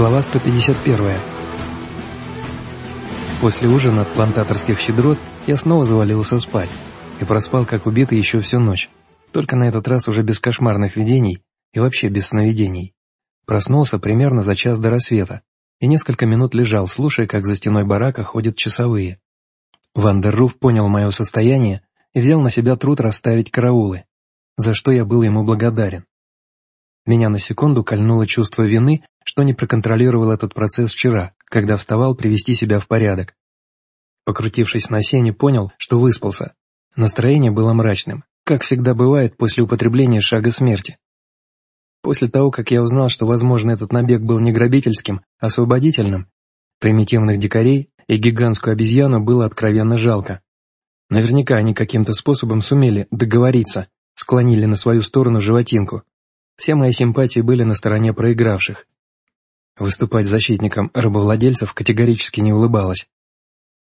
Глава 151. После ужина от плантаторских щедрот я снова завалился спать и проспал как убитый еще всю ночь, только на этот раз уже без кошмарных видений и вообще без сновидений. Проснулся примерно за час до рассвета и несколько минут лежал, слушая, как за стеной барака ходят часовые. Вандерруф понял мое состояние и взял на себя труд расставить караулы, за что я был ему благодарен. Меня на секунду кольнуло чувство вины, что не проконтролировал этот процесс вчера, когда вставал привести себя в порядок. Покрутившись на сене, понял, что выспался. Настроение было мрачным, как всегда бывает после употребления шага смерти. После того, как я узнал, что, возможно, этот набег был не грабительским, а освободительным, примитивных дикарей и гигантскую обезьяну было откровенно жалко. Наверняка они каким-то способом сумели договориться, склонили на свою сторону животинку, все мои симпатии были на стороне проигравших. Выступать защитником рабовладельцев категорически не улыбалось.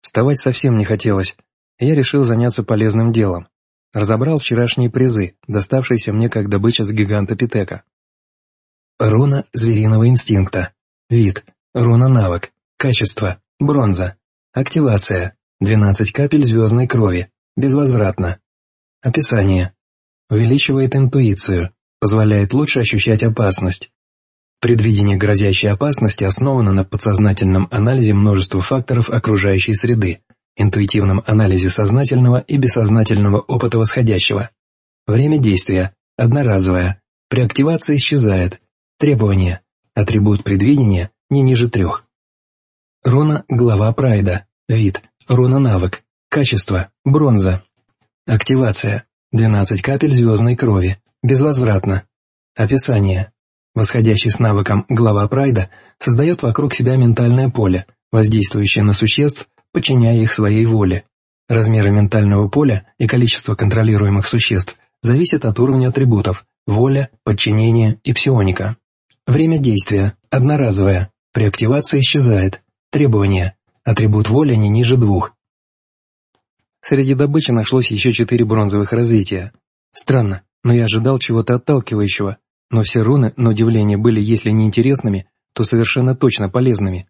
Вставать совсем не хотелось, я решил заняться полезным делом. Разобрал вчерашние призы, доставшиеся мне как добыча с гиганта Питека. Руна звериного инстинкта. Вид. Руна навык. Качество. Бронза. Активация. 12 капель звездной крови. Безвозвратно. Описание. Увеличивает интуицию, позволяет лучше ощущать опасность. Предвидение грозящей опасности основано на подсознательном анализе множества факторов окружающей среды, интуитивном анализе сознательного и бессознательного опыта восходящего. Время действия – одноразовое, при активации исчезает. Требование – атрибут предвидения не ниже трех. Руна – глава прайда, вид – руна-навык, качество – бронза. Активация – 12 капель звездной крови, Безвозвратно. Описание. Восходящий с навыком глава Прайда создает вокруг себя ментальное поле, воздействующее на существ, подчиняя их своей воле. Размеры ментального поля и количество контролируемых существ зависят от уровня атрибутов – воля, подчинение и псионика. Время действия – одноразовое, при активации исчезает. Требования – атрибут воли не ниже двух. Среди добычи нашлось еще четыре бронзовых развития. Странно, но я ожидал чего-то отталкивающего, но все руны, на удивление, были, если не интересными, то совершенно точно полезными.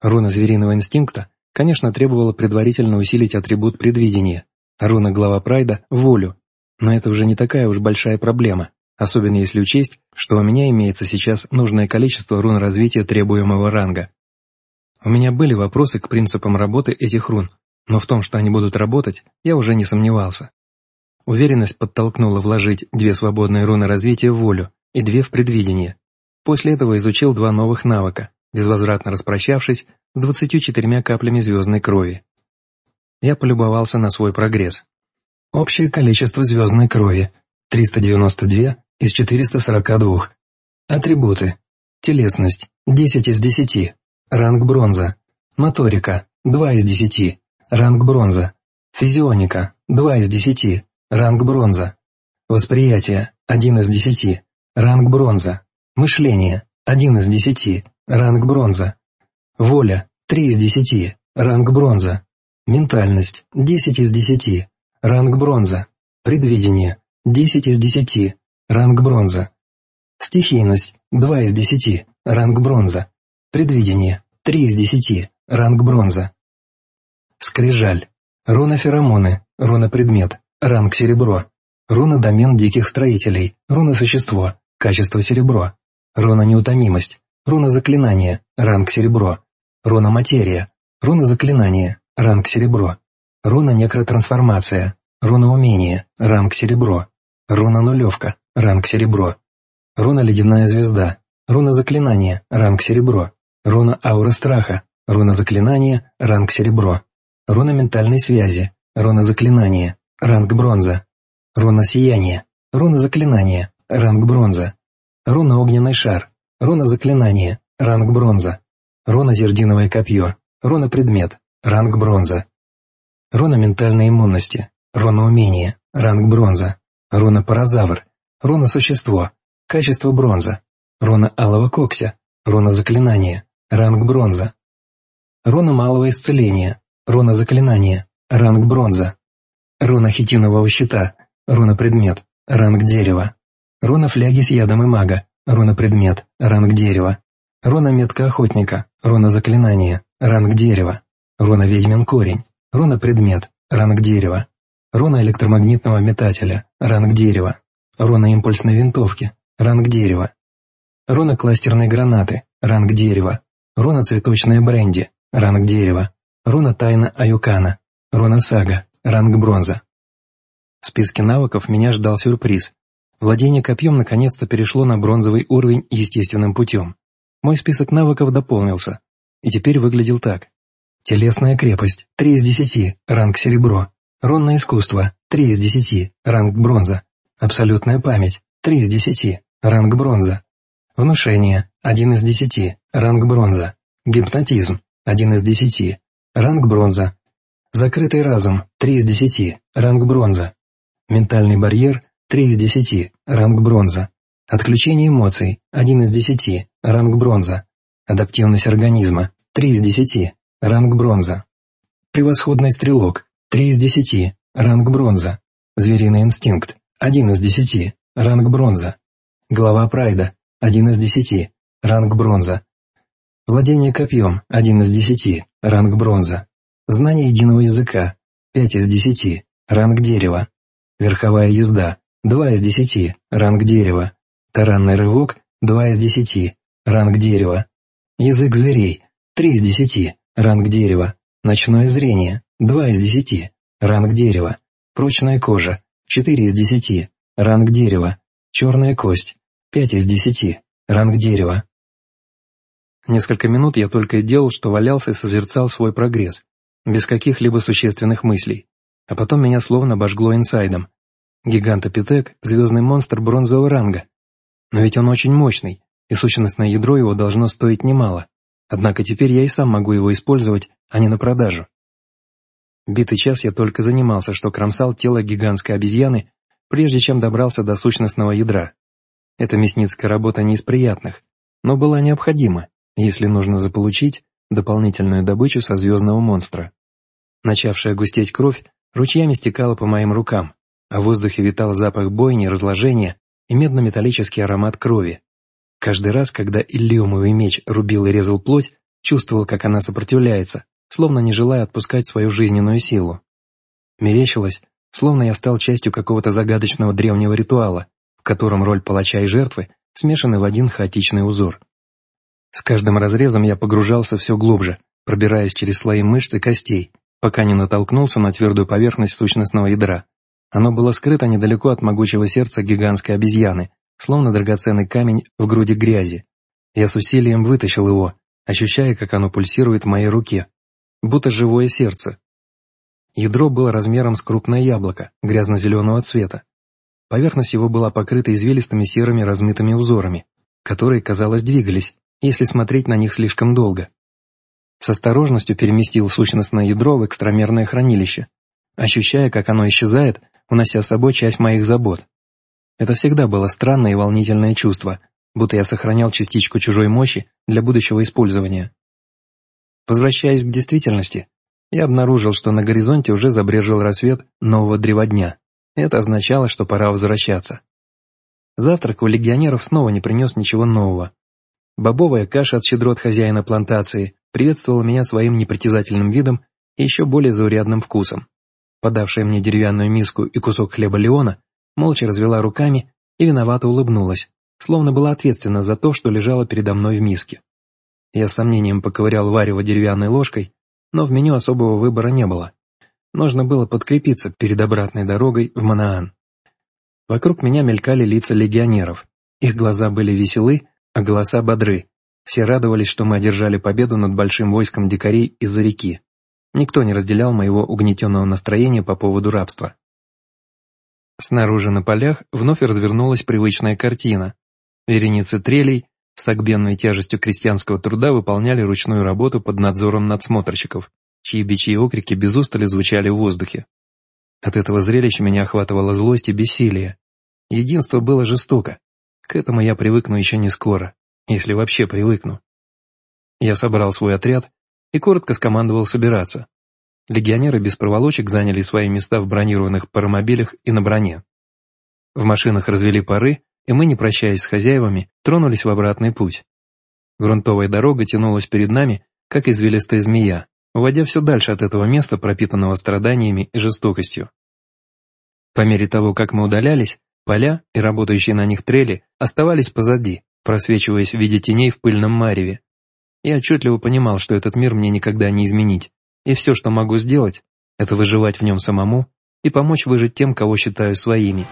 Руна звериного инстинкта, конечно, требовала предварительно усилить атрибут предвидения, руна глава Прайда – волю, но это уже не такая уж большая проблема, особенно если учесть, что у меня имеется сейчас нужное количество рун развития требуемого ранга. У меня были вопросы к принципам работы этих рун, но в том, что они будут работать, я уже не сомневался. Уверенность подтолкнула вложить две свободные руны развития в волю и две в предвидение. После этого изучил два новых навыка, безвозвратно распрощавшись с 24 каплями звездной крови. Я полюбовался на свой прогресс. Общее количество звездной крови – 392 из 442. Атрибуты. Телесность – 10 из 10. Ранг бронза. Моторика – 2 из 10. Ранг бронза. Физионика – 2 из 10. Ранг бронза. Восприятие – 1 из 10. Ранг бронза. Мышление – 1 из 10. Ранг бронза. Воля – 3 из 10. Ранг бронза. Ментальность – 10 из 10. Ранг бронза. Предвидение – 10 из 10. Ранг бронза. Стихийность – 2 из 10. Ранг бронза. Предвидение – 3 из 10. Ранг бронза. Скрижаль. Руна феромоны. Руна предмет. Ранг серебро. Руна домен диких строителей. Руна существо. Качество серебро. Руна неутомимость. Руна заклинание. Ранг серебро. Руна материя. Руна заклинание. Ранг серебро. Руна некротрансформация. Руна умение. Ранг серебро. Руна нулевка. Ранг серебро. Руна ледяная звезда. Руна заклинание. Ранг серебро. Руна аура страха. Руна заклинание. Ранг серебро. Руна ментальной связи. Руна заклинание. Ранг бронза. Руна сияния. Руна заклинания. Ранг бронза. Руна огненный шар. Руна заклинания. Ранг бронза. Руна зердиновое копье. Руна предмет. Ранг бронза. Руна ментальной иммунности. Руна умения. Ранг бронза. Руна паразавр. Руна существо. Качество бронза. Руна алого кокся. Руна заклинания. Ранг бронза. Руна малого исцеления. Руна заклинания. Ранг бронза. Руна хитинового щита, руна предмет, ранг дерева. Руна фляги с ядом и мага, руна предмет, ранг дерева. Руна метка охотника, руна заклинания, ранг дерева, руна ведьмин корень, руна предмет, ранг дерева, руна электромагнитного метателя, ранг дерева, руна импульсной винтовки, ранг дерева, руна кластерной гранаты, ранг дерева, руна цветочная бренди, ранг дерева, руна тайна Аюкана, руна сага, ранг бронза. В списке навыков меня ждал сюрприз. Владение копьем наконец-то перешло на бронзовый уровень естественным путем. Мой список навыков дополнился, и теперь выглядел так. Телесная крепость – 3 из 10, ранг серебро. Рунное искусство – 3 из 10, ранг бронза. Абсолютная память – 3 из 10, ранг бронза. Внушение – 1 из 10, ранг бронза. Гипнотизм – 1 из 10, ранг бронза. Закрытый разум – 3 из 10, ранг бронза. Ментальный барьер – 3 из 10, ранг бронза. Отключение эмоций – 1 из 10, ранг бронза. Адаптивность организма – 3 из 10, ранг бронза. Превосходный стрелок – 3 из 10, ранг бронза. Звериный инстинкт – 1 из 10, ранг бронза. Глава прайда – 1 из 10, ранг бронза. Владение копьем – 1 из 10, ранг бронза. Знание единого языка – 5 из 10, ранг дерева. Верховая езда – 2 из 10, ранг дерева. Таранный рывок – 2 из 10, ранг дерева. Язык зверей – 3 из 10, ранг дерева. Ночное зрение – 2 из 10, ранг дерева. Прочная кожа – 4 из 10, ранг дерева. Черная кость – 5 из 10, ранг дерева. Несколько минут я только и делал, что валялся и созерцал свой прогресс, без каких-либо существенных мыслей. А потом меня словно обожгло инсайдом. Гигантопитек – звездный монстр бронзового ранга. Но ведь он очень мощный, и сущностное ядро его должно стоить немало. Однако теперь я и сам могу его использовать, а не на продажу. Битый час я только занимался, что кромсал тело гигантской обезьяны, прежде чем добрался до сущностного ядра. Эта мясницкая работа не из приятных, но была необходима, если нужно заполучить дополнительную добычу со звездного монстра. Начавшая густеть кровь ручьями стекала по моим рукам, а в воздухе витал запах бойни, разложения и медно-металлический аромат крови. Каждый раз, когда иллиумовый меч рубил и резал плоть, чувствовал, как она сопротивляется, словно не желая отпускать свою жизненную силу. Мерещилось, словно я стал частью какого-то загадочного древнего ритуала, в котором роль палача и жертвы смешаны в один хаотичный узор. С каждым разрезом я погружался все глубже, пробираясь через слои мышц и костей, пока не натолкнулся на твердую поверхность сущностного ядра. Оно было скрыто недалеко от могучего сердца гигантской обезьяны, словно драгоценный камень в груди грязи. Я с усилием вытащил его, ощущая, как оно пульсирует в моей руке, будто живое сердце. Ядро было размером с крупное яблоко, грязно-зеленого цвета. Поверхность его была покрыта извилистыми серыми размытыми узорами, которые, казалось, двигались, если смотреть на них слишком долго. С осторожностью переместил сущностное ядро в экстрамерное хранилище, ощущая, как оно исчезает, унося с собой часть моих забот. Это всегда было странное и волнительное чувство, будто я сохранял частичку чужой мощи для будущего использования. Возвращаясь к действительности, я обнаружил, что на горизонте уже забрежил рассвет нового древодня. Это означало, что пора возвращаться. Завтрак у легионеров снова не принес ничего нового. Бобовая каша от щедрот хозяина плантации приветствовала меня своим непритязательным видом и еще более заурядным вкусом. Подавшая мне деревянную миску и кусок хлеба Леона, молча развела руками и виновато улыбнулась, словно была ответственна за то, что лежало передо мной в миске. Я с сомнением поковырял варево деревянной ложкой, но в меню особого выбора не было. Нужно было подкрепиться перед обратной дорогой в Манаан. Вокруг меня мелькали лица легионеров. Их глаза были веселы, а голоса бодры. Все радовались, что мы одержали победу над большим войском дикарей из-за реки. Никто не разделял моего угнетенного настроения по поводу рабства. Снаружи на полях вновь развернулась привычная картина. Вереницы трелей с согбенной тяжестью крестьянского труда выполняли ручную работу под надзором надсмотрщиков, чьи бичи и окрики без устали звучали в воздухе. От этого зрелища меня охватывала злость и бессилие. Единство было жестоко. К этому я привыкну еще не скоро, если вообще привыкну. Я собрал свой отряд и коротко скомандовал собираться. Легионеры без проволочек заняли свои места в бронированных паромобилях и на броне. В машинах развели пары, и мы, не прощаясь с хозяевами, тронулись в обратный путь. Грунтовая дорога тянулась перед нами, как извилистая змея, уводя все дальше от этого места, пропитанного страданиями и жестокостью. По мере того, как мы удалялись, поля и работающие на них трели оставались позади, просвечиваясь в виде теней в пыльном мареве. Я отчетливо понимал, что этот мир мне никогда не изменить, и все, что могу сделать, это выживать в нем самому и помочь выжить тем, кого считаю своими.